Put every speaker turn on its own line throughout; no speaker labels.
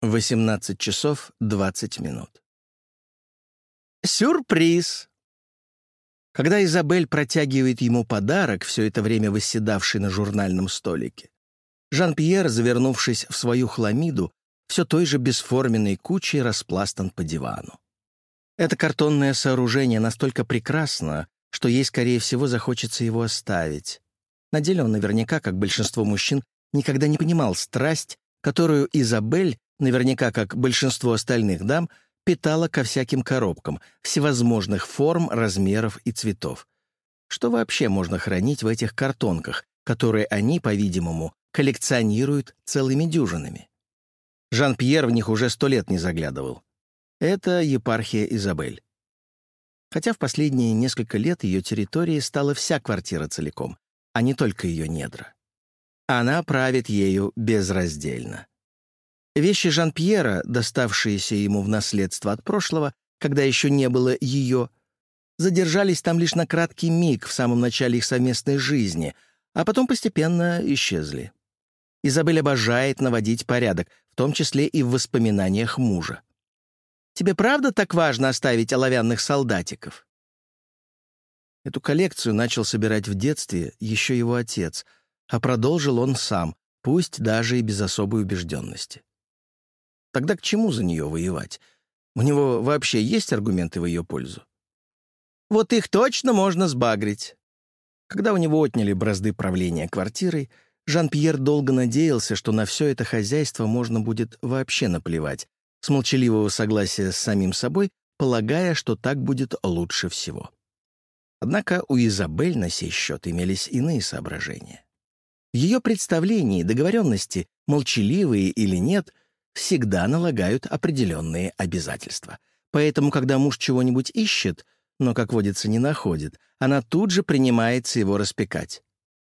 18 часов 20 минут. Сюрприз! Когда Изабель протягивает ему подарок, все это время восседавший на журнальном столике, Жан-Пьер, завернувшись в свою хламиду, все той же бесформенной кучей распластан по дивану. Это картонное сооружение настолько прекрасно, что ей, скорее всего, захочется его оставить. На деле он наверняка, как большинство мужчин, никогда не понимал страсть, которую Изабель наверняка, как большинство остальных дам, питала ко всяким коробкам, всевозможных форм, размеров и цветов. Что вообще можно хранить в этих картонках, которые они, по-видимому, коллекционируют целыми дюжинами? Жан-Пьер в них уже сто лет не заглядывал. Это епархия Изабель. Хотя в последние несколько лет ее территорией стала вся квартира целиком, а не только ее недра. Она правит ею безраздельно. Вещи Жан-Пьера, доставшиеся ему в наследство от прошлого, когда еще не было ее, задержались там лишь на краткий миг в самом начале их совместной жизни, а потом постепенно исчезли. Изабель обожает наводить порядок, в том числе и в воспоминаниях мужа. «Тебе правда так важно оставить оловянных солдатиков?» Эту коллекцию начал собирать в детстве еще его отец, а продолжил он сам, пусть даже и без особой убежденности. Тогда к чему за нее воевать? У него вообще есть аргументы в ее пользу? Вот их точно можно сбагрить. Когда у него отняли бразды правления квартирой, Жан-Пьер долго надеялся, что на все это хозяйство можно будет вообще наплевать, с молчаливого согласия с самим собой, полагая, что так будет лучше всего. Однако у Изабель на сей счет имелись иные соображения. В ее представлении договоренности, молчаливые или нет, всегда налагают определенные обязательства. Поэтому, когда муж чего-нибудь ищет, но, как водится, не находит, она тут же принимается его распекать.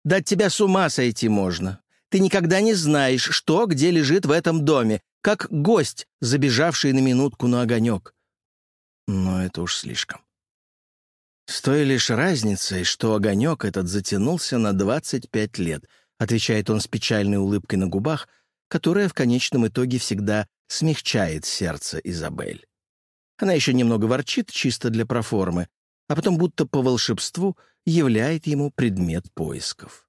«Да от тебя с ума сойти можно. Ты никогда не знаешь, что где лежит в этом доме, как гость, забежавший на минутку на огонек». Но это уж слишком. С той лишь разницей, что огонек этот затянулся на 25 лет, отвечает он с печальной улыбкой на губах, которая в конечном итоге всегда смягчает сердце Изабель. Она еще немного ворчит, чисто для проформы, а потом будто по волшебству являет ему предмет поисков.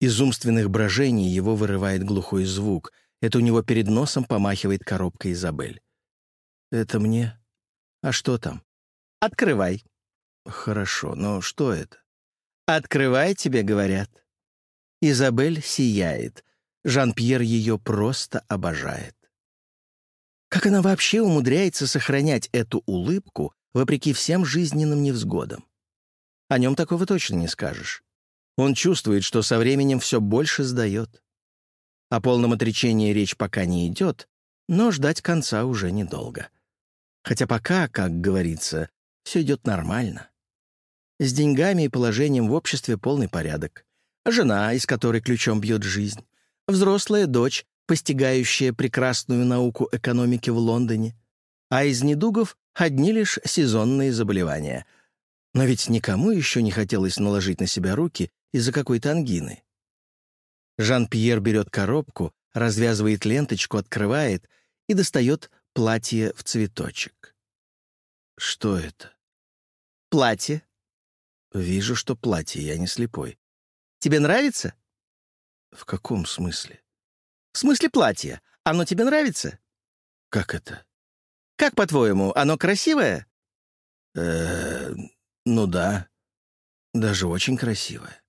Из умственных брожений его вырывает глухой звук. Это у него перед носом помахивает коробка Изабель. «Это мне? А что там?» «Открывай». «Хорошо, но что это?» «Открывай, тебе говорят». Изабель сияет. Жан-Пьер ее просто обожает. Как она вообще умудряется сохранять эту улыбку вопреки всем жизненным невзгодам? О нем такого точно не скажешь. Он чувствует, что со временем все больше сдает. О полном отречении речь пока не идет, но ждать конца уже недолго. Хотя пока, как говорится, все идет нормально. С деньгами и положением в обществе полный порядок. Жена, из которой ключом бьет жизнь взрослая дочь, постигающая прекрасную науку экономики в Лондоне, а из недугов одни лишь сезонные заболевания. Но ведь никому еще не хотелось наложить на себя руки из-за какой-то ангины. Жан-Пьер берет коробку, развязывает ленточку, открывает и достает платье в цветочек. Что это? Платье. Вижу, что платье, я не слепой. Тебе нравится? «В каком смысле?» «В смысле платья. Оно тебе нравится?» «Как это?» «Как, по-твоему, оно красивое?» «Э-э, ну да. Даже очень красивое».